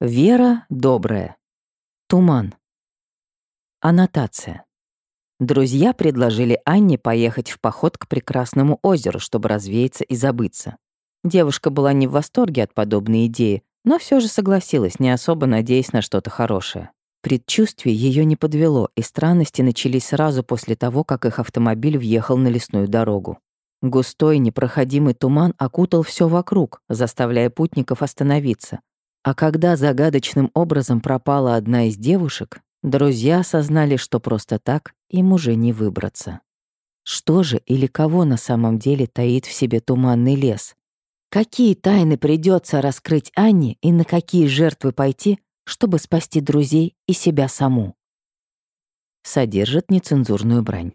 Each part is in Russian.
Вера добрая. Туман. Аннотация. Друзья предложили Анне поехать в поход к прекрасному озеру, чтобы развеяться и забыться. Девушка была не в восторге от подобной идеи, но все же согласилась, не особо надеясь на что-то хорошее. Предчувствие ее не подвело, и странности начались сразу после того, как их автомобиль въехал на лесную дорогу. Густой, непроходимый туман окутал все вокруг, заставляя путников остановиться. А когда загадочным образом пропала одна из девушек, друзья осознали, что просто так им уже не выбраться. Что же или кого на самом деле таит в себе туманный лес? Какие тайны придется раскрыть Анне и на какие жертвы пойти, чтобы спасти друзей и себя саму? Содержит нецензурную брань.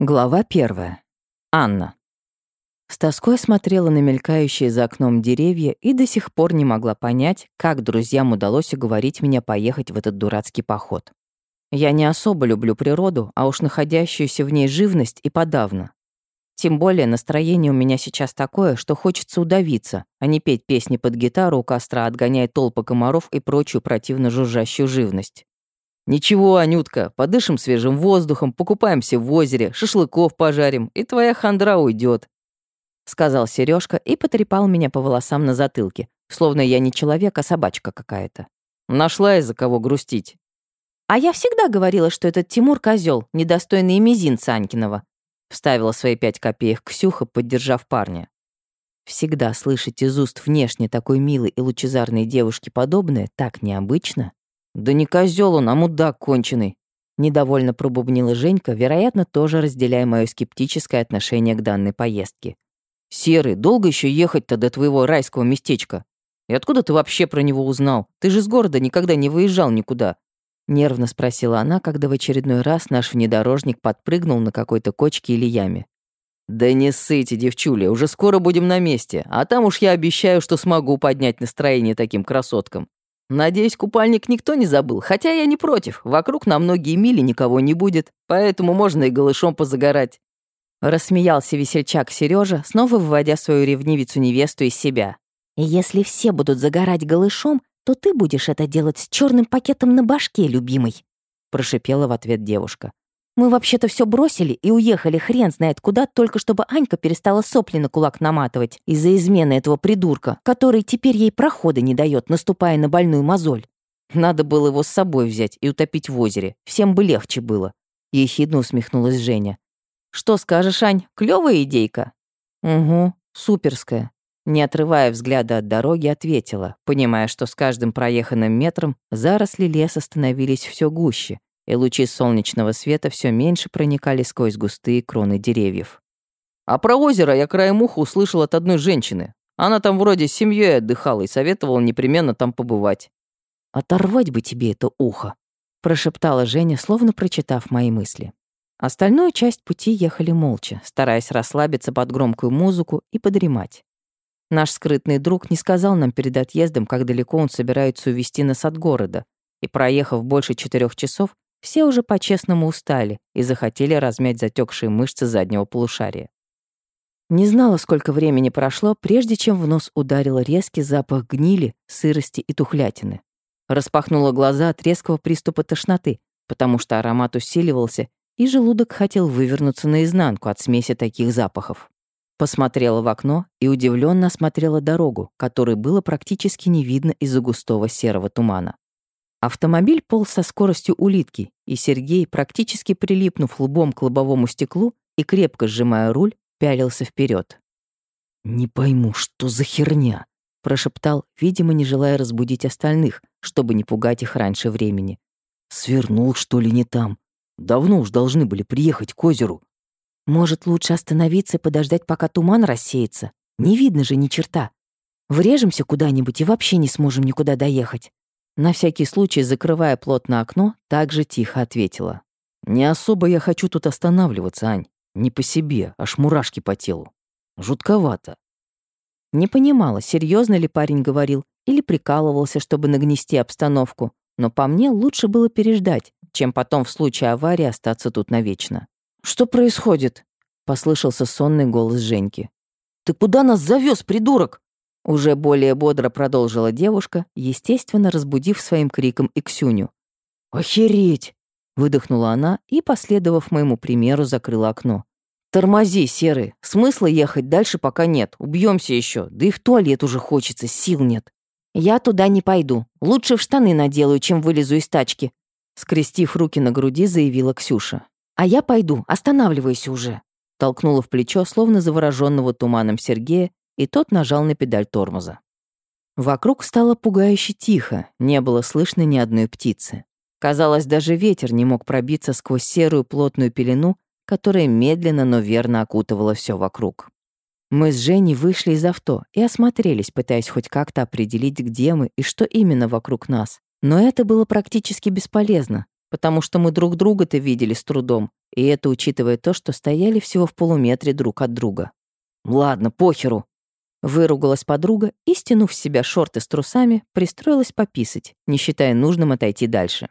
Глава первая. Анна. С тоской смотрела на мелькающие за окном деревья и до сих пор не могла понять, как друзьям удалось уговорить меня поехать в этот дурацкий поход. Я не особо люблю природу, а уж находящуюся в ней живность и подавно. Тем более настроение у меня сейчас такое, что хочется удавиться, а не петь песни под гитару у костра, отгоняя толпы комаров и прочую противно жужжащую живность. «Ничего, Анютка, подышим свежим воздухом, покупаемся в озере, шашлыков пожарим, и твоя хандра уйдет, сказал Сережка и потрепал меня по волосам на затылке, словно я не человек, а собачка какая-то. Нашла из-за кого грустить. А я всегда говорила, что этот Тимур козел, недостойный и мизинца. Вставила свои пять копеек Ксюха, поддержав парня. Всегда слышать из уст внешне такой милой и лучезарной девушки подобное так необычно. «Да не козел он, а мудак конченый!» Недовольно пробубнила Женька, вероятно, тоже разделяя мое скептическое отношение к данной поездке. «Серый, долго еще ехать-то до твоего райского местечка? И откуда ты вообще про него узнал? Ты же из города никогда не выезжал никуда». Нервно спросила она, когда в очередной раз наш внедорожник подпрыгнул на какой-то кочке или яме. «Да не ссыте, девчуля, уже скоро будем на месте, а там уж я обещаю, что смогу поднять настроение таким красоткам. Надеюсь, купальник никто не забыл, хотя я не против. Вокруг на многие мили никого не будет, поэтому можно и голышом позагорать». Рассмеялся весельчак Сережа, снова выводя свою ревнивицу-невесту из себя. «И если все будут загорать голышом, то ты будешь это делать с черным пакетом на башке, любимый», прошипела в ответ девушка. Мы вообще-то все бросили и уехали хрен знает куда, только чтобы Анька перестала сопли на кулак наматывать из-за измены этого придурка, который теперь ей прохода не дает, наступая на больную мозоль. Надо было его с собой взять и утопить в озере. Всем бы легче было. Ехидно усмехнулась Женя. Что скажешь, Ань, клевая идейка? Угу, суперская. Не отрывая взгляда от дороги, ответила, понимая, что с каждым проеханным метром заросли леса становились все гуще, и лучи солнечного света все меньше проникали сквозь густые кроны деревьев. А про озеро я краем уха услышал от одной женщины. Она там вроде с семьей отдыхала и советовала непременно там побывать. «Оторвать бы тебе это ухо», — прошептала Женя, словно прочитав мои мысли. Остальную часть пути ехали молча, стараясь расслабиться под громкую музыку и подремать. Наш скрытный друг не сказал нам перед отъездом, как далеко он собирается увезти нас от города, и, проехав больше четырех часов, все уже по-честному устали и захотели размять затекшие мышцы заднего полушария. Не знала, сколько времени прошло, прежде чем в нос ударил резкий запах гнили, сырости и тухлятины. Распахнула глаза от резкого приступа тошноты, потому что аромат усиливался, и желудок хотел вывернуться наизнанку от смеси таких запахов. Посмотрела в окно и удивленно осмотрела дорогу, которой было практически не видно из-за густого серого тумана. Автомобиль полз со скоростью улитки, и Сергей, практически прилипнув лбом к лобовому стеклу и крепко сжимая руль, пялился вперед. «Не пойму, что за херня?» — прошептал, видимо, не желая разбудить остальных, чтобы не пугать их раньше времени. «Свернул, что ли, не там? Давно уж должны были приехать к озеру». «Может, лучше остановиться и подождать, пока туман рассеется? Не видно же ни черта. Врежемся куда-нибудь и вообще не сможем никуда доехать». На всякий случай, закрывая плотно окно, также тихо ответила. «Не особо я хочу тут останавливаться, Ань. Не по себе, аж мурашки по телу. Жутковато». Не понимала, серьезно ли парень говорил или прикалывался, чтобы нагнести обстановку, но по мне лучше было переждать, чем потом в случае аварии остаться тут навечно. «Что происходит?» — послышался сонный голос Женьки. «Ты куда нас завез, придурок?» Уже более бодро продолжила девушка, естественно, разбудив своим криком и Ксюню. «Охереть!» — выдохнула она и, последовав моему примеру, закрыла окно. «Тормози, Серый, смысла ехать дальше пока нет, убьемся еще, да и в туалет уже хочется, сил нет». «Я туда не пойду, лучше в штаны наделаю, чем вылезу из тачки», скрестив руки на груди, заявила Ксюша. «А я пойду, останавливайся уже», толкнула в плечо, словно завороженного туманом Сергея, и тот нажал на педаль тормоза. Вокруг стало пугающе тихо, не было слышно ни одной птицы. Казалось, даже ветер не мог пробиться сквозь серую плотную пелену, которая медленно, но верно окутывала все вокруг. Мы с Женей вышли из авто и осмотрелись, пытаясь хоть как-то определить, где мы и что именно вокруг нас. Но это было практически бесполезно, потому что мы друг друга-то видели с трудом, и это учитывая то, что стояли всего в полуметре друг от друга. «Ладно, похеру», Выругалась подруга и, стянув с себя шорты с трусами, пристроилась пописать, не считая нужным отойти дальше.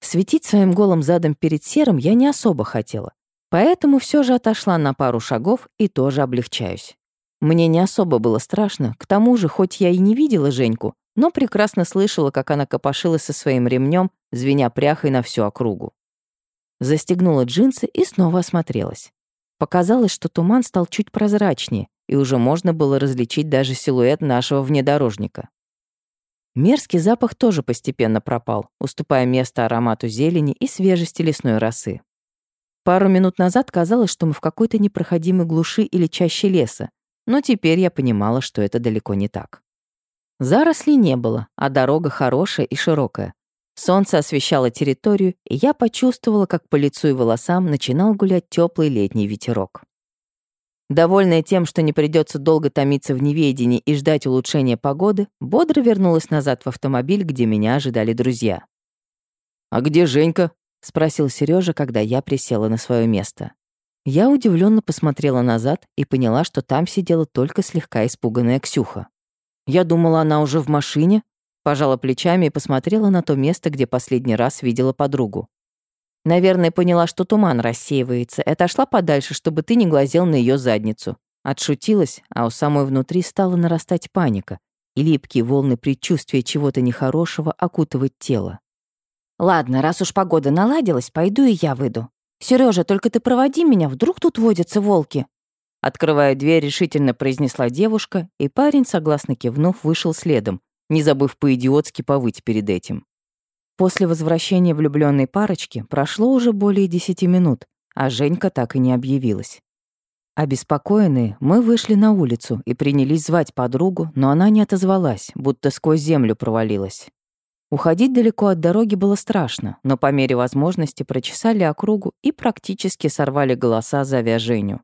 Светить своим голым задом перед серым я не особо хотела, поэтому все же отошла на пару шагов и тоже облегчаюсь. Мне не особо было страшно, к тому же, хоть я и не видела Женьку, но прекрасно слышала, как она копошилась со своим ремнем, звеня пряхой на всю округу. Застегнула джинсы и снова осмотрелась. Показалось, что туман стал чуть прозрачнее, и уже можно было различить даже силуэт нашего внедорожника. Мерзкий запах тоже постепенно пропал, уступая место аромату зелени и свежести лесной росы. Пару минут назад казалось, что мы в какой-то непроходимой глуши или чаще леса, но теперь я понимала, что это далеко не так. Зарослей не было, а дорога хорошая и широкая. Солнце освещало территорию, и я почувствовала, как по лицу и волосам начинал гулять теплый летний ветерок. Довольная тем, что не придется долго томиться в неведении и ждать улучшения погоды, бодро вернулась назад в автомобиль, где меня ожидали друзья. «А где Женька?» — спросил Сережа, когда я присела на свое место. Я удивленно посмотрела назад и поняла, что там сидела только слегка испуганная Ксюха. Я думала, она уже в машине, пожала плечами и посмотрела на то место, где последний раз видела подругу. Наверное, поняла, что туман рассеивается, и отошла подальше, чтобы ты не глазел на ее задницу. Отшутилась, а у самой внутри стала нарастать паника, и липкие волны предчувствия чего-то нехорошего окутывать тело. «Ладно, раз уж погода наладилась, пойду и я выйду. Сережа, только ты проводи меня, вдруг тут водятся волки». Открывая дверь, решительно произнесла девушка, и парень, согласно кивнув, вышел следом, не забыв по-идиотски повыть перед этим. После возвращения влюбленной парочки прошло уже более десяти минут, а Женька так и не объявилась. Обеспокоенные, мы вышли на улицу и принялись звать подругу, но она не отозвалась, будто сквозь землю провалилась. Уходить далеко от дороги было страшно, но по мере возможности прочесали округу и практически сорвали голоса, зовя Женю.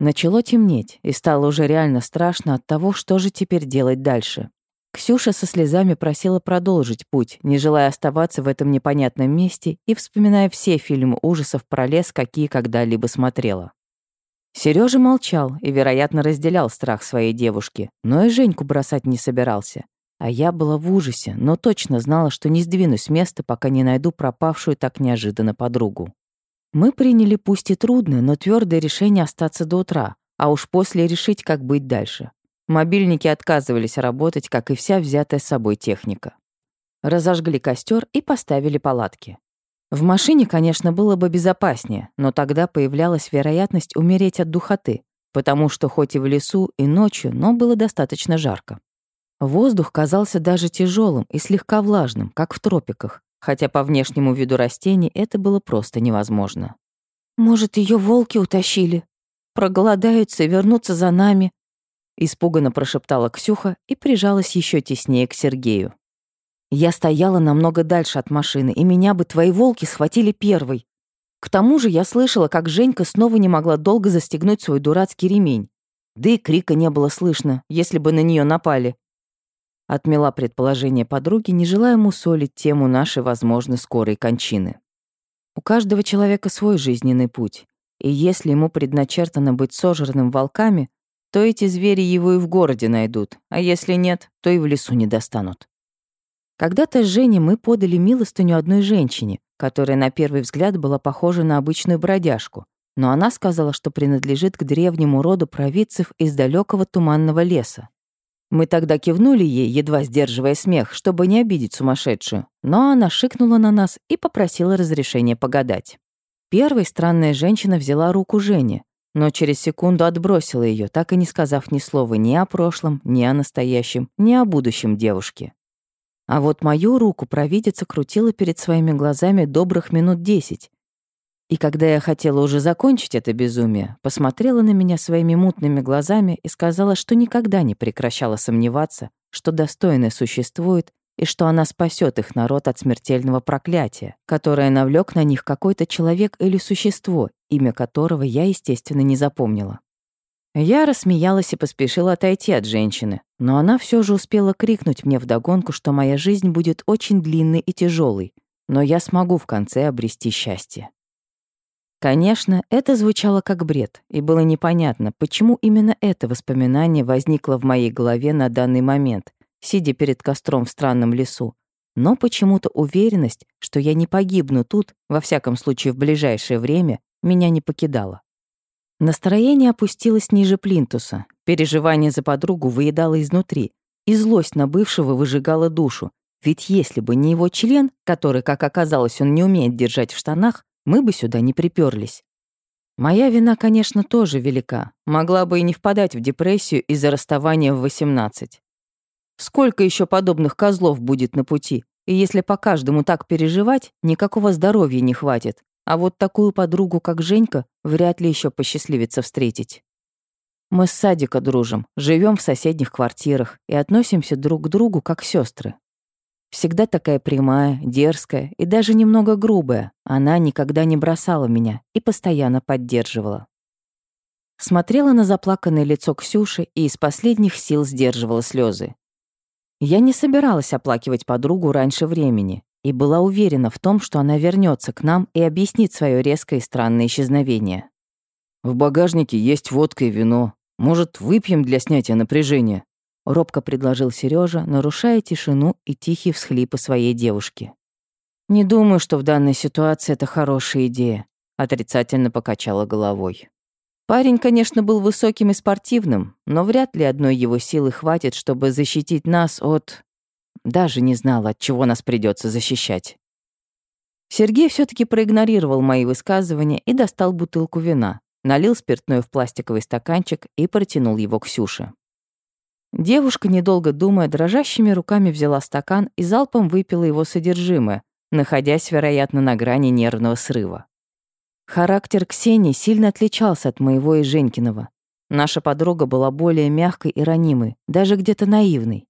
Начало темнеть, и стало уже реально страшно от того, что же теперь делать дальше. Ксюша со слезами просила продолжить путь, не желая оставаться в этом непонятном месте и вспоминая все фильмы ужасов про лес, какие когда-либо смотрела. Сережа молчал и, вероятно, разделял страх своей девушки, но и Женьку бросать не собирался. А я была в ужасе, но точно знала, что не сдвинусь с места, пока не найду пропавшую так неожиданно подругу. Мы приняли пусть и трудное, но твердое решение остаться до утра, а уж после решить, как быть дальше. Мобильники отказывались работать, как и вся взятая с собой техника. Разожгли костер и поставили палатки. В машине, конечно, было бы безопаснее, но тогда появлялась вероятность умереть от духоты, потому что хоть и в лесу, и ночью, но было достаточно жарко. Воздух казался даже тяжелым и слегка влажным, как в тропиках, хотя по внешнему виду растений это было просто невозможно. «Может, ее волки утащили? Проголодаются и вернутся за нами», Испуганно прошептала Ксюха и прижалась еще теснее к Сергею. Я стояла намного дальше от машины, и меня бы твои волки схватили первой. К тому же я слышала, как Женька снова не могла долго застегнуть свой дурацкий ремень. Да и крика не было слышно, если бы на нее напали. Отмела предположение подруги, не желая мусолить тему нашей, возможно, скорой кончины. У каждого человека свой жизненный путь, и если ему предначертано быть сожранным волками, то эти звери его и в городе найдут, а если нет, то и в лесу не достанут. Когда-то с Женей мы подали милостыню одной женщине, которая на первый взгляд была похожа на обычную бродяжку, но она сказала, что принадлежит к древнему роду провидцев из далекого туманного леса. Мы тогда кивнули ей, едва сдерживая смех, чтобы не обидеть сумасшедшую, но она шикнула на нас и попросила разрешения погадать. Первой странная женщина взяла руку Жени, но через секунду отбросила ее, так и не сказав ни слова ни о прошлом, ни о настоящем, ни о будущем девушки. А вот мою руку провидица крутила перед своими глазами добрых минут десять. И когда я хотела уже закончить это безумие, посмотрела на меня своими мутными глазами и сказала, что никогда не прекращала сомневаться, что достойное существует и что она спасет их народ от смертельного проклятия, которое навлек на них какой-то человек или существо, имя которого я, естественно, не запомнила. Я рассмеялась и поспешила отойти от женщины, но она все же успела крикнуть мне вдогонку, что моя жизнь будет очень длинной и тяжелой, но я смогу в конце обрести счастье. Конечно, это звучало как бред, и было непонятно, почему именно это воспоминание возникло в моей голове на данный момент, сидя перед костром в странном лесу. Но почему-то уверенность, что я не погибну тут, во всяком случае в ближайшее время, меня не покидала. Настроение опустилось ниже плинтуса, переживание за подругу выедало изнутри, и злость на бывшего выжигала душу. Ведь если бы не его член, который, как оказалось, он не умеет держать в штанах, мы бы сюда не приперлись. Моя вина, конечно, тоже велика. Могла бы и не впадать в депрессию из-за расставания в 18. Сколько еще подобных козлов будет на пути? И если по каждому так переживать, никакого здоровья не хватит. А вот такую подругу, как Женька, вряд ли еще посчастливится встретить. Мы с Садика дружим, живем в соседних квартирах и относимся друг к другу как сестры. Всегда такая прямая, дерзкая и даже немного грубая. Она никогда не бросала меня и постоянно поддерживала. Смотрела на заплаканное лицо Ксюши и из последних сил сдерживала слезы. Я не собиралась оплакивать подругу раньше времени, и была уверена в том, что она вернется к нам и объяснит свое резкое и странное исчезновение. «В багажнике есть водка и вино. Может, выпьем для снятия напряжения?» — робко предложил Сережа, нарушая тишину и тихие всхлипы своей девушки. «Не думаю, что в данной ситуации это хорошая идея», — отрицательно покачала головой. Парень, конечно, был высоким и спортивным, но вряд ли одной его силы хватит, чтобы защитить нас от... Даже не знала, от чего нас придется защищать. Сергей все таки проигнорировал мои высказывания и достал бутылку вина, налил спиртное в пластиковый стаканчик и протянул его Ксюше. Девушка, недолго думая, дрожащими руками взяла стакан и залпом выпила его содержимое, находясь, вероятно, на грани нервного срыва. Характер Ксении сильно отличался от моего и Женькиного. Наша подруга была более мягкой и ранимой, даже где-то наивной.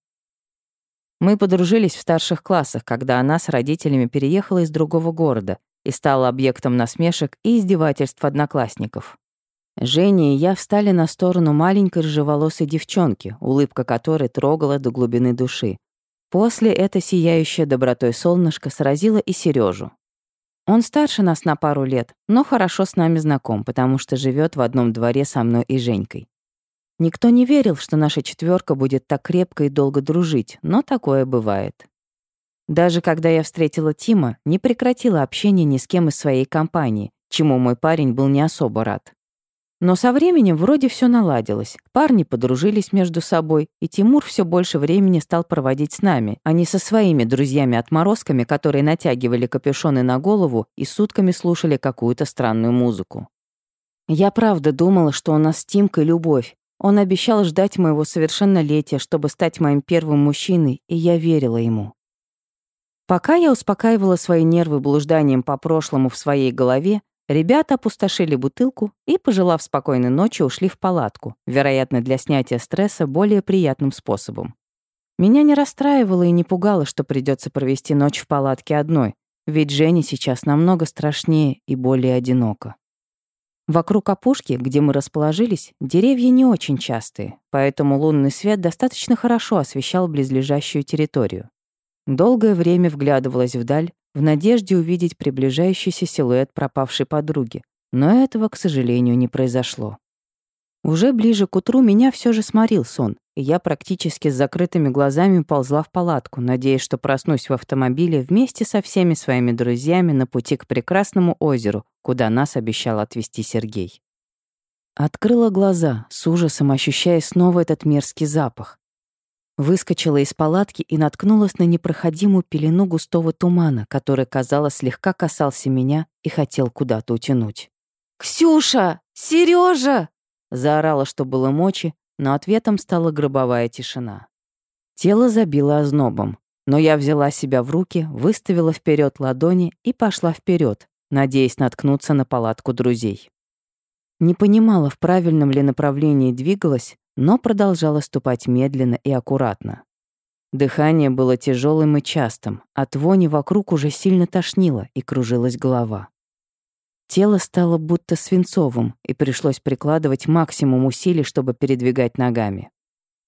Мы подружились в старших классах, когда она с родителями переехала из другого города и стала объектом насмешек и издевательств одноклассников. Женя и я встали на сторону маленькой рыжеволосой девчонки, улыбка которой трогала до глубины души. После это сияющее добротой солнышко сразило и Сережу. Он старше нас на пару лет, но хорошо с нами знаком, потому что живет в одном дворе со мной и Женькой. Никто не верил, что наша четверка будет так крепко и долго дружить, но такое бывает. Даже когда я встретила Тима, не прекратила общение ни с кем из своей компании, чему мой парень был не особо рад. Но со временем вроде все наладилось. Парни подружились между собой, и Тимур все больше времени стал проводить с нами, а не со своими друзьями-отморозками, которые натягивали капюшоны на голову и сутками слушали какую-то странную музыку. Я правда думала, что у нас с Тимкой любовь, он обещал ждать моего совершеннолетия, чтобы стать моим первым мужчиной, и я верила ему. Пока я успокаивала свои нервы блужданием по прошлому в своей голове, ребята опустошили бутылку и, пожелав спокойной ночи, ушли в палатку, вероятно, для снятия стресса более приятным способом. Меня не расстраивало и не пугало, что придется провести ночь в палатке одной, ведь Женя сейчас намного страшнее и более одиноко. Вокруг опушки, где мы расположились, деревья не очень частые, поэтому лунный свет достаточно хорошо освещал близлежащую территорию. Долгое время вглядывалась вдаль, в надежде увидеть приближающийся силуэт пропавшей подруги, но этого, к сожалению, не произошло. Уже ближе к утру меня все же сморил сон, и я практически с закрытыми глазами ползла в палатку, надеясь, что проснусь в автомобиле вместе со всеми своими друзьями на пути к прекрасному озеру, куда нас обещал отвезти Сергей. Открыла глаза, с ужасом ощущая снова этот мерзкий запах. Выскочила из палатки и наткнулась на непроходимую пелену густого тумана, который, казалось, слегка касался меня и хотел куда-то утянуть. «Ксюша! Сережа! Заорала, что было мочи, но ответом стала гробовая тишина. Тело забило ознобом, но я взяла себя в руки, выставила вперед ладони и пошла вперед, надеясь наткнуться на палатку друзей. Не понимала, в правильном ли направлении двигалась, но продолжала ступать медленно и аккуратно. Дыхание было тяжелым и частым, от вони вокруг уже сильно тошнило и кружилась голова. Тело стало будто свинцовым, и пришлось прикладывать максимум усилий, чтобы передвигать ногами.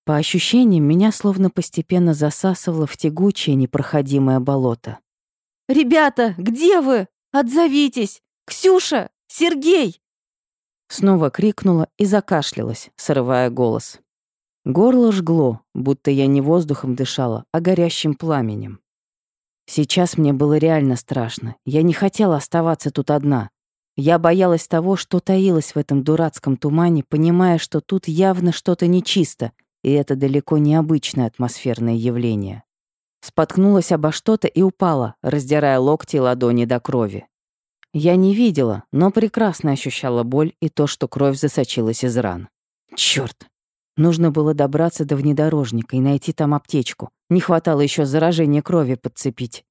По ощущениям, меня словно постепенно засасывало в тягучее непроходимое болото. «Ребята, где вы? Отзовитесь! Ксюша! Сергей!» Снова крикнула и закашлялась, срывая голос. Горло жгло, будто я не воздухом дышала, а горящим пламенем. Сейчас мне было реально страшно. Я не хотела оставаться тут одна. Я боялась того, что таилось в этом дурацком тумане, понимая, что тут явно что-то нечисто, и это далеко не обычное атмосферное явление. Споткнулась обо что-то и упала, раздирая локти и ладони до крови. Я не видела, но прекрасно ощущала боль и то, что кровь засочилась из ран. Чёрт! Нужно было добраться до внедорожника и найти там аптечку. Не хватало еще заражения крови подцепить.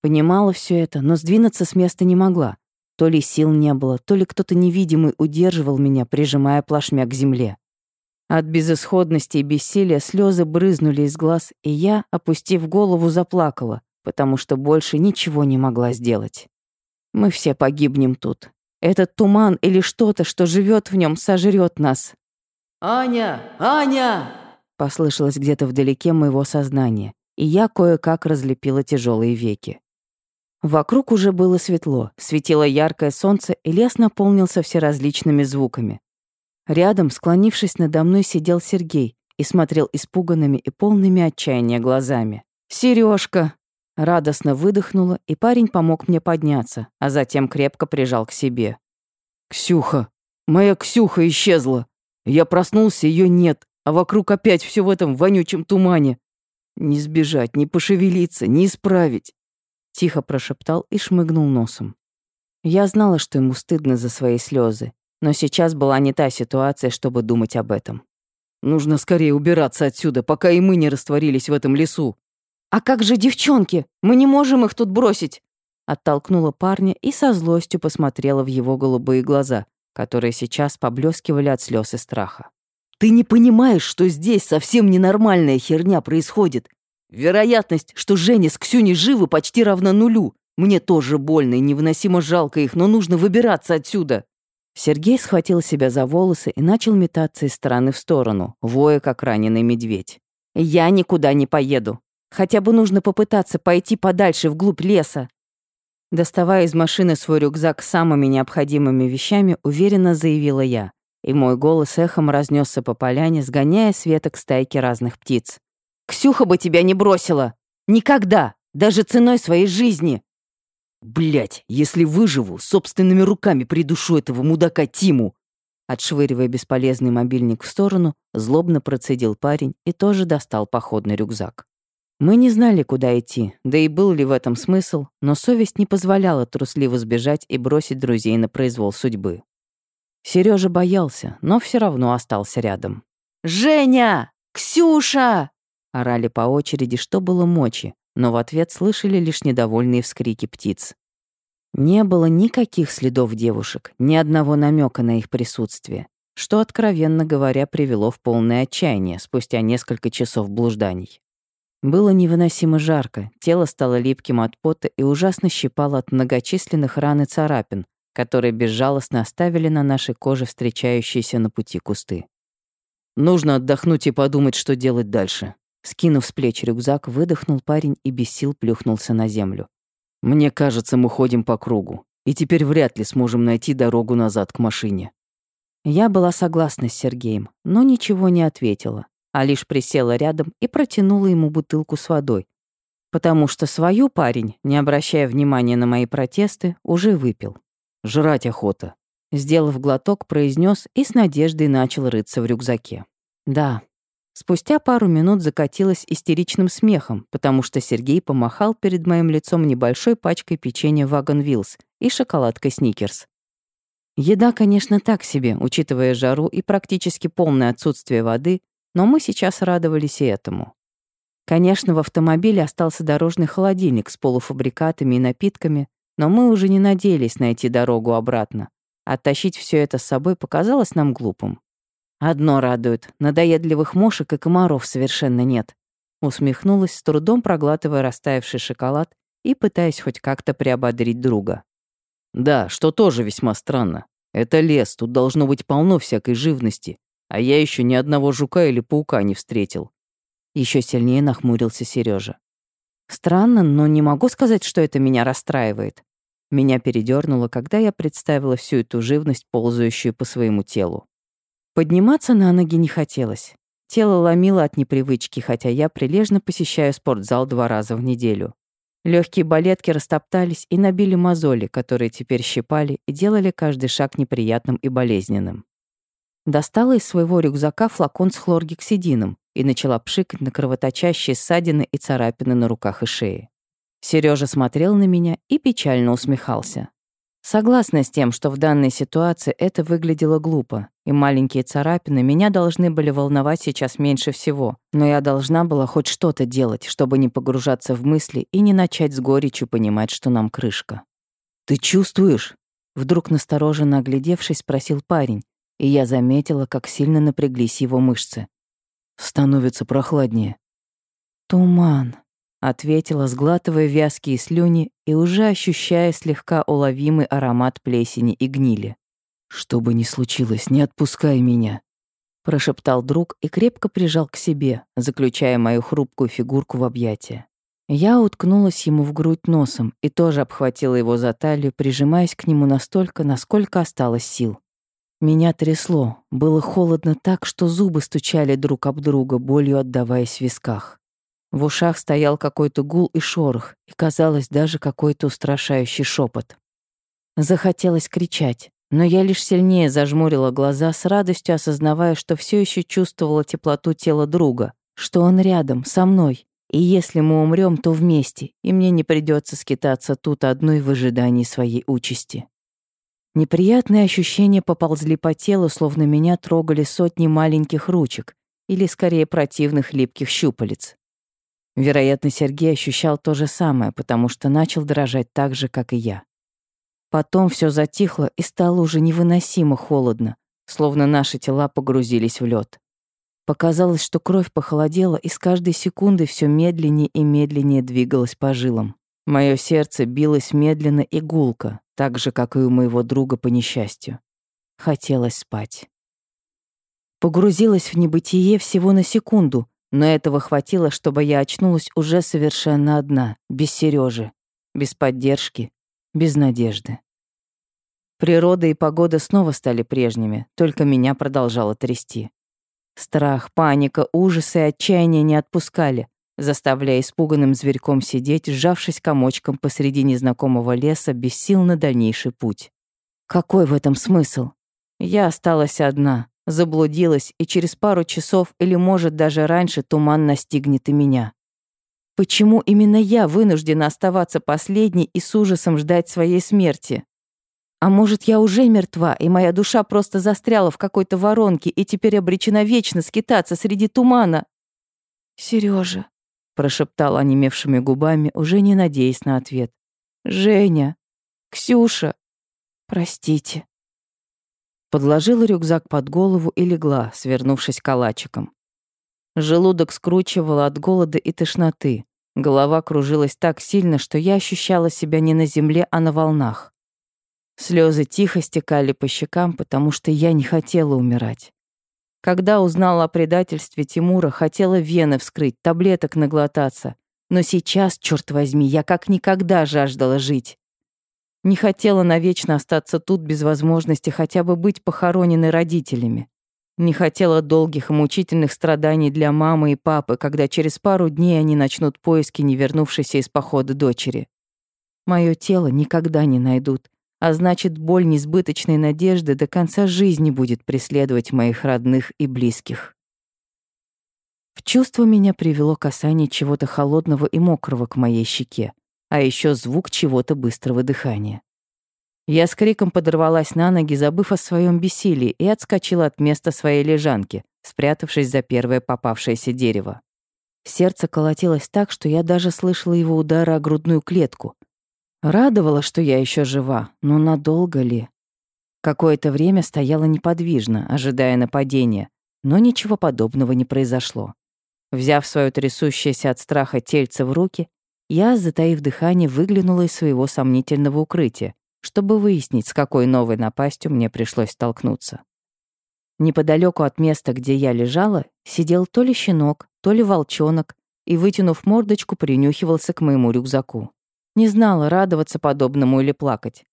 Понимала все это, но сдвинуться с места не могла. То ли сил не было, то ли кто-то невидимый удерживал меня, прижимая плашмя к земле. От безысходности и бессилия слезы брызнули из глаз, и я, опустив голову, заплакала, потому что больше ничего не могла сделать. Мы все погибнем тут. Этот туман или что-то, что живет в нем, сожрет нас. «Аня! Аня!» Послышалось где-то вдалеке моего сознания, и я кое-как разлепила тяжелые веки. Вокруг уже было светло, светило яркое солнце, и лес наполнился всеразличными звуками. Рядом, склонившись надо мной, сидел Сергей и смотрел испуганными и полными отчаяния глазами. «Серёжка!» Радостно выдохнула, и парень помог мне подняться, а затем крепко прижал к себе. «Ксюха! Моя Ксюха исчезла! Я проснулся, ее нет, а вокруг опять все в этом вонючем тумане. Не сбежать, не пошевелиться, не исправить!» Тихо прошептал и шмыгнул носом. Я знала, что ему стыдно за свои слезы, но сейчас была не та ситуация, чтобы думать об этом. «Нужно скорее убираться отсюда, пока и мы не растворились в этом лесу», «А как же девчонки? Мы не можем их тут бросить!» Оттолкнула парня и со злостью посмотрела в его голубые глаза, которые сейчас поблескивали от слез и страха. «Ты не понимаешь, что здесь совсем ненормальная херня происходит. Вероятность, что Женя с Ксюней живы, почти равна нулю. Мне тоже больно и невыносимо жалко их, но нужно выбираться отсюда». Сергей схватил себя за волосы и начал метаться из стороны в сторону, воя, как раненый медведь. «Я никуда не поеду. Хотя бы нужно попытаться пойти подальше, вглубь леса. Доставая из машины свой рюкзак с самыми необходимыми вещами, уверенно заявила я, и мой голос эхом разнесся по поляне, сгоняя с веток стайки разных птиц. «Ксюха бы тебя не бросила! Никогда! Даже ценой своей жизни!» Блять, если выживу, собственными руками придушу этого мудака Тиму!» Отшвыривая бесполезный мобильник в сторону, злобно процедил парень и тоже достал походный рюкзак. Мы не знали, куда идти, да и был ли в этом смысл, но совесть не позволяла трусливо сбежать и бросить друзей на произвол судьбы. Сережа боялся, но все равно остался рядом. «Женя! Ксюша!» Орали по очереди, что было мочи, но в ответ слышали лишь недовольные вскрики птиц. Не было никаких следов девушек, ни одного намека на их присутствие, что, откровенно говоря, привело в полное отчаяние спустя несколько часов блужданий. Было невыносимо жарко, тело стало липким от пота и ужасно щипало от многочисленных ран и царапин, которые безжалостно оставили на нашей коже встречающиеся на пути кусты. «Нужно отдохнуть и подумать, что делать дальше». Скинув с плеч рюкзак, выдохнул парень и без сил плюхнулся на землю. «Мне кажется, мы ходим по кругу, и теперь вряд ли сможем найти дорогу назад к машине». Я была согласна с Сергеем, но ничего не ответила а лишь присела рядом и протянула ему бутылку с водой, потому что свою парень, не обращая внимания на мои протесты, уже выпил. «Жрать охота», — сделав глоток, произнес и с надеждой начал рыться в рюкзаке. «Да, Спустя пару минут закатилась истеричным смехом, потому что Сергей помахал перед моим лицом небольшой пачкой печенья Вагон Вилс и шоколадкой Сникерс. Еда, конечно, так себе, учитывая жару и практически полное отсутствие воды, но мы сейчас радовались и этому. Конечно, в автомобиле остался дорожный холодильник с полуфабрикатами и напитками, но мы уже не надеялись найти дорогу обратно. Оттащить все это с собой показалось нам глупым. Одно радует — надоедливых мошек и комаров совершенно нет. Усмехнулась, с трудом проглатывая растаявший шоколад и пытаясь хоть как-то приободрить друга. «Да, что тоже весьма странно. Это лес, тут должно быть полно всякой живности, а я еще ни одного жука или паука не встретил». Еще сильнее нахмурился Сережа. Странно, но не могу сказать, что это меня расстраивает. Меня передернуло, когда я представила всю эту живность, ползающую по своему телу. Подниматься на ноги не хотелось. Тело ломило от непривычки, хотя я прилежно посещаю спортзал два раза в неделю. Легкие балетки растоптались и набили мозоли, которые теперь щипали и делали каждый шаг неприятным и болезненным. Достала из своего рюкзака флакон с хлоргексидином и начала пшикать на кровоточащие ссадины и царапины на руках и шее. Сережа смотрел на меня и печально усмехался. Согласна с тем, что в данной ситуации это выглядело глупо, и маленькие царапины меня должны были волновать сейчас меньше всего, но я должна была хоть что-то делать, чтобы не погружаться в мысли и не начать с горечью понимать, что нам крышка. «Ты чувствуешь?» Вдруг настороженно оглядевшись, спросил парень, и я заметила, как сильно напряглись его мышцы. «Становится прохладнее». «Туман», ответила, сглатывая вязкие слюни и уже ощущая слегка уловимый аромат плесени и гнили. «Что бы ни случилось, не отпускай меня», прошептал друг и крепко прижал к себе, заключая мою хрупкую фигурку в объятия. Я уткнулась ему в грудь носом и тоже обхватила его за талию, прижимаясь к нему настолько, насколько осталось сил. Меня трясло, было холодно так, что зубы стучали друг об друга, болью отдаваясь в висках. В ушах стоял какой-то гул и шорох, и казалось даже какой-то устрашающий шепот. Захотелось кричать, но я лишь сильнее зажмурила глаза с радостью, осознавая, что все еще чувствовала теплоту тела друга, что он рядом, со мной, и если мы умрем, то вместе, и мне не придется скитаться тут одной в ожидании своей участи. Неприятные ощущения поползли по телу, словно меня трогали сотни маленьких ручек, или скорее противных липких щупалец. Вероятно, Сергей ощущал то же самое, потому что начал дрожать так же, как и я. Потом все затихло и стало уже невыносимо холодно, словно наши тела погрузились в лед. Показалось, что кровь похолодела и с каждой секундой все медленнее и медленнее двигалась по жилам. Мое сердце билось медленно и гулко, так же, как и у моего друга по несчастью. Хотелось спать. Погрузилась в небытие всего на секунду, но этого хватило, чтобы я очнулась уже совершенно одна, без Сережи, без поддержки, без надежды. Природа и погода снова стали прежними, только меня продолжало трясти. Страх, паника, ужас и отчаяние не отпускали, заставляя испуганным зверьком сидеть, сжавшись комочком посреди незнакомого леса, без сил на дальнейший путь. Какой в этом смысл? Я осталась одна, Заблудилась, и через пару часов или, может, даже раньше туман настигнет и меня. Почему именно я вынуждена оставаться последней и с ужасом ждать своей смерти? А может, я уже мертва, и моя душа просто застряла в какой-то воронке и теперь обречена вечно скитаться среди тумана? Сережа, прошептала онемевшими губами, уже не надеясь на ответ. Женя, Ксюша, простите. Подложила рюкзак под голову и легла, свернувшись калачиком. Желудок скручивало от голода и тошноты. Голова кружилась так сильно, что я ощущала себя не на земле, а на волнах. Слезы тихо стекали по щекам, потому что я не хотела умирать. Когда узнала о предательстве Тимура, хотела вены вскрыть, таблеток наглотаться. Но сейчас, черт возьми, я как никогда жаждала жить. Не хотела навечно остаться тут без возможности хотя бы быть похороненной родителями. Не хотела долгих и мучительных страданий для мамы и папы, когда через пару дней они начнут поиски не вернувшейся из похода дочери. Моё тело никогда не найдут, а значит, боль несбыточной надежды до конца жизни будет преследовать моих родных и близких. В чувство меня привело касание чего-то холодного и мокрого к моей щеке, а еще звук чего-то быстрого дыхания. Я с криком подорвалась на ноги, забыв о своем бессилии, и отскочила от места своей лежанки, спрятавшись за первое попавшееся дерево. Сердце колотилось так, что я даже слышала его удары о грудную клетку. Радовало, что я еще жива, но надолго ли? Какое-то время стояла неподвижно, ожидая нападения, но ничего подобного не произошло. Взяв свое трясущееся от страха тельце в руки, я, затаив дыхание, выглянула из своего сомнительного укрытия, чтобы выяснить, с какой новой напастью мне пришлось столкнуться. Неподалеку от места, где я лежала, сидел то ли щенок, то ли волчонок и, вытянув мордочку, принюхивался к моему рюкзаку. Не знала, радоваться подобному или плакать.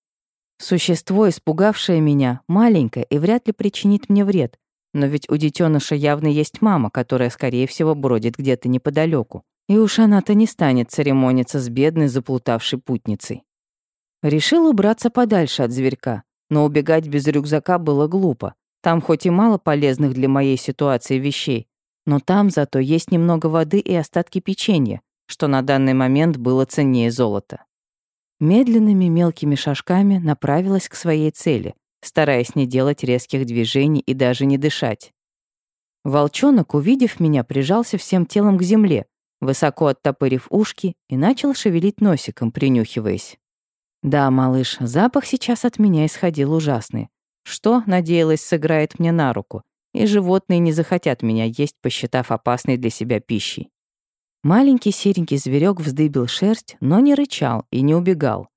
Существо, испугавшее меня, маленькое и вряд ли причинит мне вред, но ведь у детеныша явно есть мама, которая, скорее всего, бродит где-то неподалеку. И уж она-то не станет церемониться с бедной заплутавшей путницей. Решил убраться подальше от зверька, но убегать без рюкзака было глупо. Там хоть и мало полезных для моей ситуации вещей, но там зато есть немного воды и остатки печенья, что на данный момент было ценнее золота. Медленными мелкими шажками направилась к своей цели, стараясь не делать резких движений и даже не дышать. Волчонок, увидев меня, прижался всем телом к земле, высоко оттопырив ушки и начал шевелить носиком, принюхиваясь. Да, малыш, запах сейчас от меня исходил ужасный, что, надеялась, сыграет мне на руку, и животные не захотят меня есть, посчитав опасной для себя пищей. Маленький серенький зверек вздыбил шерсть, но не рычал и не убегал.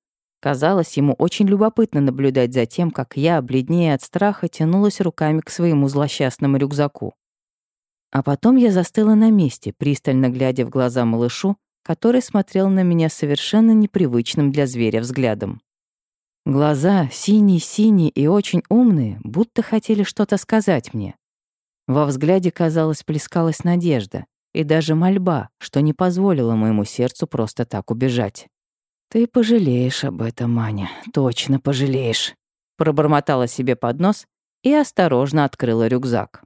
Казалось, ему очень любопытно наблюдать за тем, как я, бледнее от страха, тянулась руками к своему злосчастному рюкзаку. А потом я застыла на месте, пристально глядя в глаза малышу, который смотрел на меня совершенно непривычным для зверя взглядом. Глаза синие-синие и очень умные, будто хотели что-то сказать мне. Во взгляде, казалось, плескалась надежда и даже мольба, что не позволила моему сердцу просто так убежать. «Ты пожалеешь об этом, Маня, точно пожалеешь», пробормотала себе под нос и осторожно открыла рюкзак.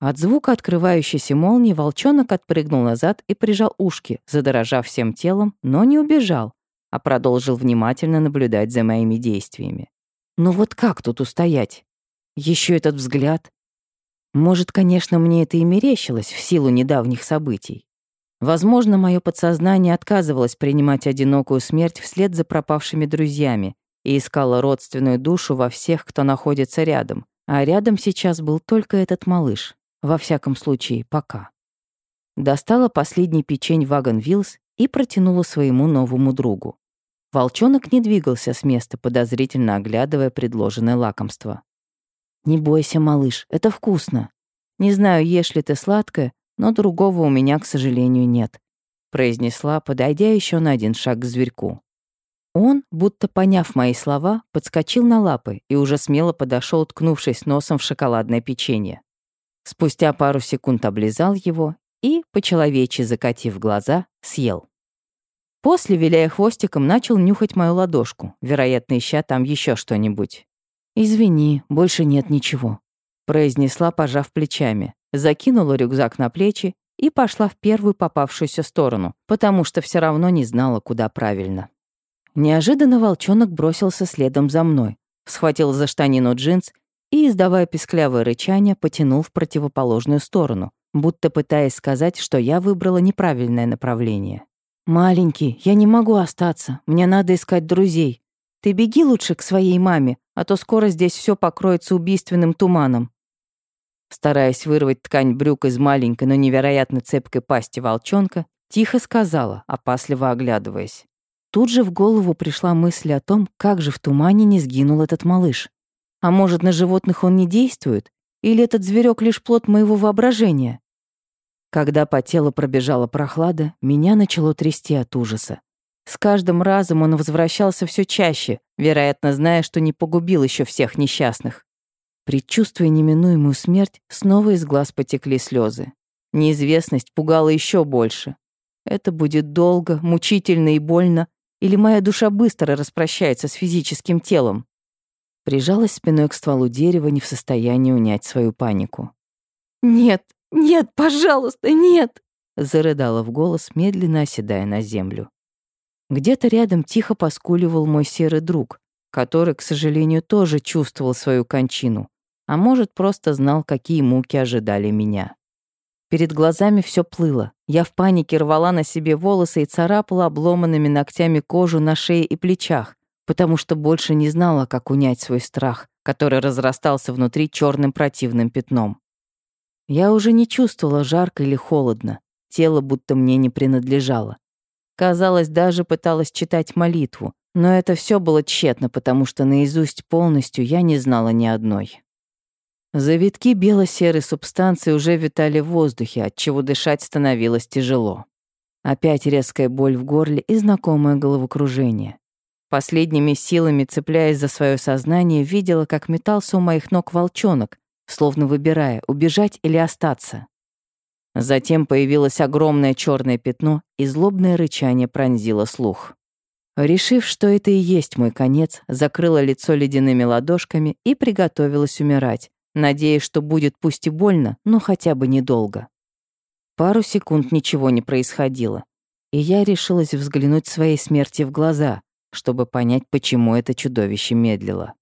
От звука открывающейся молнии волчонок отпрыгнул назад и прижал ушки, задорожав всем телом, но не убежал, а продолжил внимательно наблюдать за моими действиями. Ну вот как тут устоять? Еще этот взгляд. Может, конечно, мне это и мерещилось в силу недавних событий. Возможно, мое подсознание отказывалось принимать одинокую смерть вслед за пропавшими друзьями и искало родственную душу во всех, кто находится рядом. А рядом сейчас был только этот малыш. Во всяком случае, пока. Достала последний печень Вагон Вилс и протянула своему новому другу. Волчонок не двигался с места, подозрительно оглядывая предложенное лакомство. «Не бойся, малыш, это вкусно. Не знаю, ешь ли ты сладкое, но другого у меня, к сожалению, нет», произнесла, подойдя еще на один шаг к зверьку. Он, будто поняв мои слова, подскочил на лапы и уже смело подошел, ткнувшись носом в шоколадное печенье. Спустя пару секунд облизал его и, по-человечьи закатив глаза, съел. После, виляя хвостиком, начал нюхать мою ладошку, вероятно, ища там еще что-нибудь. «Извини, больше нет ничего», — произнесла, пожав плечами закинула рюкзак на плечи и пошла в первую попавшуюся сторону, потому что все равно не знала, куда правильно. Неожиданно волчонок бросился следом за мной, схватил за штанину джинс и, издавая песклявое рычание, потянул в противоположную сторону, будто пытаясь сказать, что я выбрала неправильное направление. «Маленький, я не могу остаться, мне надо искать друзей. Ты беги лучше к своей маме, а то скоро здесь все покроется убийственным туманом», Стараясь вырвать ткань брюк из маленькой, но невероятно цепкой пасти волчонка, тихо сказала, опасливо оглядываясь. Тут же в голову пришла мысль о том, как же в тумане не сгинул этот малыш. А может, на животных он не действует? Или этот зверек лишь плод моего воображения? Когда по телу пробежала прохлада, меня начало трясти от ужаса. С каждым разом он возвращался все чаще, вероятно, зная, что не погубил еще всех несчастных. Предчувствуя неминуемую смерть, снова из глаз потекли слезы. Неизвестность пугала еще больше. Это будет долго, мучительно и больно, или моя душа быстро распрощается с физическим телом. Прижалась спиной к стволу дерева, не в состоянии унять свою панику. «Нет, Нет, пожалуйста, нет!» зарыдала в голос, медленно оседая на землю. Где-то рядом тихо поскуливал мой серый друг, который, к сожалению, тоже чувствовал свою кончину, а может, просто знал, какие муки ожидали меня. Перед глазами все плыло. Я в панике рвала на себе волосы и царапала обломанными ногтями кожу на шее и плечах, потому что больше не знала, как унять свой страх, который разрастался внутри черным противным пятном. Я уже не чувствовала жарко или холодно, тело будто мне не принадлежало. Казалось, даже пыталась читать молитву, но это все было тщетно, потому что наизусть полностью я не знала ни одной. Завитки бело-серой субстанции уже витали в воздухе, отчего дышать становилось тяжело. Опять резкая боль в горле и знакомое головокружение. Последними силами, цепляясь за свое сознание, видела, как метался у моих ног волчонок, словно выбирая, убежать или остаться. Затем появилось огромное черное пятно, и злобное рычание пронзило слух. Решив, что это и есть мой конец, закрыла лицо ледяными ладошками и приготовилась умирать, надеясь, что будет пусть и больно, но хотя бы недолго. Пару секунд ничего не происходило, и я решилась взглянуть своей смерти в глаза, чтобы понять, почему это чудовище медлило.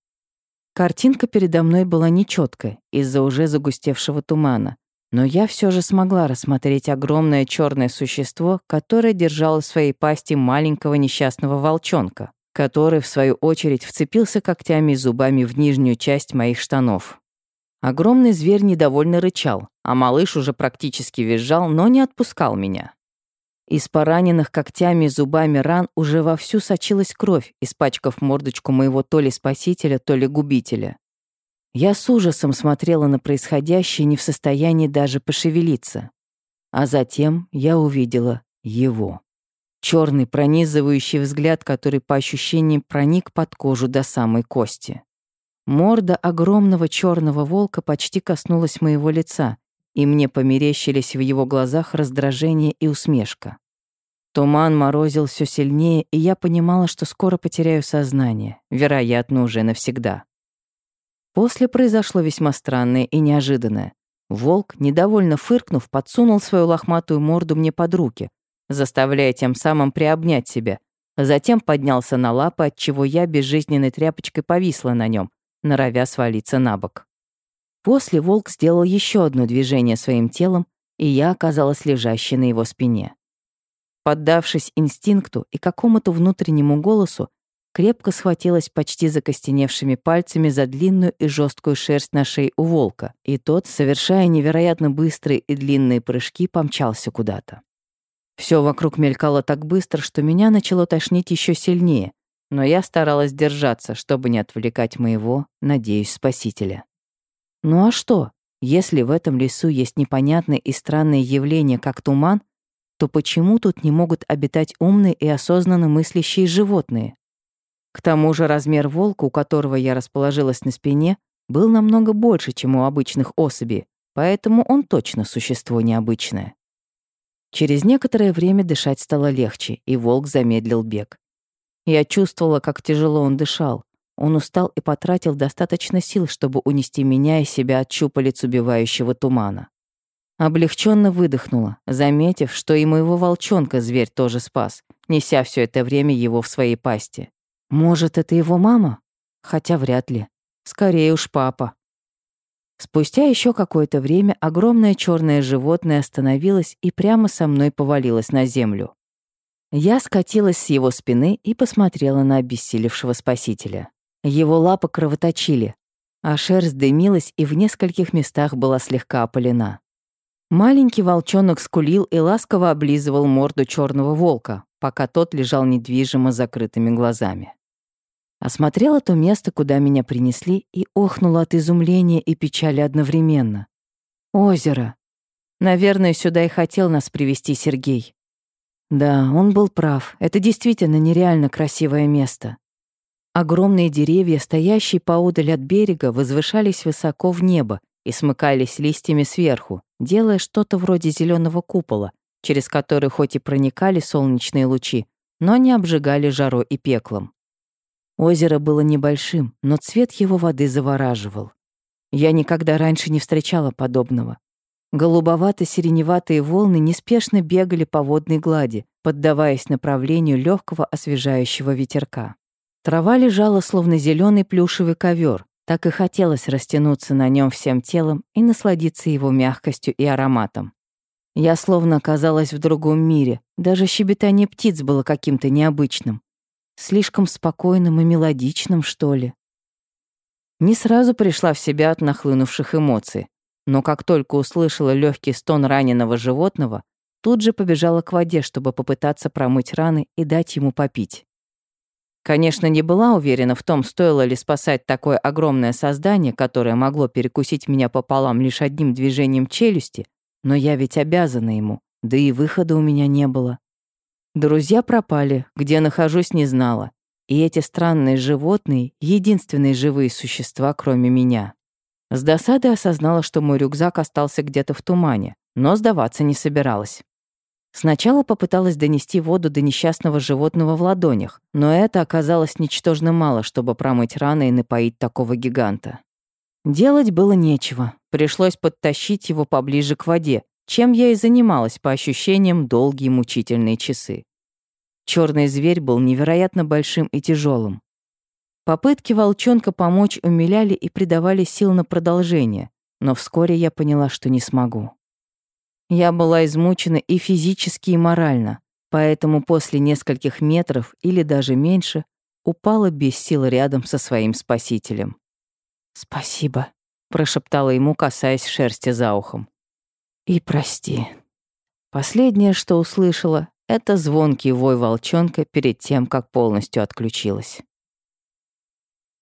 Картинка передо мной была нечеткая из-за уже загустевшего тумана, но я все же смогла рассмотреть огромное черное существо, которое держало в своей пасти маленького несчастного волчонка, который, в свою очередь, вцепился когтями и зубами в нижнюю часть моих штанов. Огромный зверь недовольно рычал, а малыш уже практически визжал, но не отпускал меня. Из пораненных когтями и зубами ран уже вовсю сочилась кровь, испачкав мордочку моего то ли спасителя, то ли губителя. Я с ужасом смотрела на происходящее, не в состоянии даже пошевелиться. А затем я увидела его. Черный пронизывающий взгляд, который по ощущениям проник под кожу до самой кости. Морда огромного черного волка почти коснулась моего лица, и мне померещились в его глазах раздражение и усмешка. Туман морозил все сильнее, и я понимала, что скоро потеряю сознание, вероятно, уже навсегда. После произошло весьма странное и неожиданное. Волк, недовольно фыркнув, подсунул свою лохматую морду мне под руки, заставляя тем самым приобнять себя. Затем поднялся на лапы, отчего я безжизненной тряпочкой повисла на нем, норовя свалиться на бок. После волк сделал еще одно движение своим телом, и я оказалась лежащей на его спине. Поддавшись инстинкту и какому-то внутреннему голосу, крепко схватилась почти закостеневшими пальцами за длинную и жесткую шерсть на шее у волка, и тот, совершая невероятно быстрые и длинные прыжки, помчался куда-то. Все вокруг мелькало так быстро, что меня начало тошнить еще сильнее, но я старалась держаться, чтобы не отвлекать моего, надеюсь, спасителя. Ну а что, если в этом лесу есть непонятные и странные явления, как туман, то почему тут не могут обитать умные и осознанно мыслящие животные? К тому же размер волка, у которого я расположилась на спине, был намного больше, чем у обычных особей, поэтому он точно существо необычное. Через некоторое время дышать стало легче, и волк замедлил бег. Я чувствовала, как тяжело он дышал. Он устал и потратил достаточно сил, чтобы унести меня и себя от щупалец убивающего тумана. Облегченно выдохнула, заметив, что и моего волчонка зверь тоже спас, неся все это время его в своей пасти. Может, это его мама? Хотя вряд ли. Скорее уж папа. Спустя еще какое-то время огромное черное животное остановилось и прямо со мной повалилось на землю. Я скатилась с его спины и посмотрела на обессилевшего спасителя. Его лапы кровоточили, а шерсть дымилась и в нескольких местах была слегка опалена. Маленький волчонок скулил и ласково облизывал морду черного волка, пока тот лежал недвижимо закрытыми глазами. Осмотрела то место, куда меня принесли, и охнула от изумления и печали одновременно. Озеро. Наверное, сюда и хотел нас привести Сергей. Да, он был прав. Это действительно нереально красивое место. Огромные деревья, стоящие поодаль от берега, возвышались высоко в небо и смыкались листьями сверху, делая что-то вроде зеленого купола, через который хоть и проникали солнечные лучи, но не обжигали жарой и пеклом. Озеро было небольшим, но цвет его воды завораживал. Я никогда раньше не встречала подобного. Голубовато-сиреневатые волны неспешно бегали по водной глади, поддаваясь направлению легкого освежающего ветерка. Трава лежала, словно зеленый плюшевый ковер, так и хотелось растянуться на нем всем телом и насладиться его мягкостью и ароматом. Я словно оказалась в другом мире, даже щебетание птиц было каким-то необычным. Слишком спокойным и мелодичным, что ли. Не сразу пришла в себя от нахлынувших эмоций, но как только услышала легкий стон раненого животного, тут же побежала к воде, чтобы попытаться промыть раны и дать ему попить. Конечно, не была уверена в том, стоило ли спасать такое огромное создание, которое могло перекусить меня пополам лишь одним движением челюсти, но я ведь обязана ему, да и выхода у меня не было. Друзья пропали, где нахожусь не знала. И эти странные животные — единственные живые существа, кроме меня. С досадой осознала, что мой рюкзак остался где-то в тумане, но сдаваться не собиралась. Сначала попыталась донести воду до несчастного животного в ладонях, но это оказалось ничтожно мало, чтобы промыть раны и напоить такого гиганта. Делать было нечего, пришлось подтащить его поближе к воде, чем я и занималась по ощущениям долгие мучительные часы. Черный зверь был невероятно большим и тяжелым. Попытки волчонка помочь умиляли и придавали сил на продолжение, но вскоре я поняла, что не смогу. Я была измучена и физически, и морально, поэтому после нескольких метров или даже меньше упала без сил рядом со своим спасителем. «Спасибо», — прошептала ему, касаясь шерсти за ухом. «И прости». Последнее, что услышала, это звонкий вой волчонка перед тем, как полностью отключилась.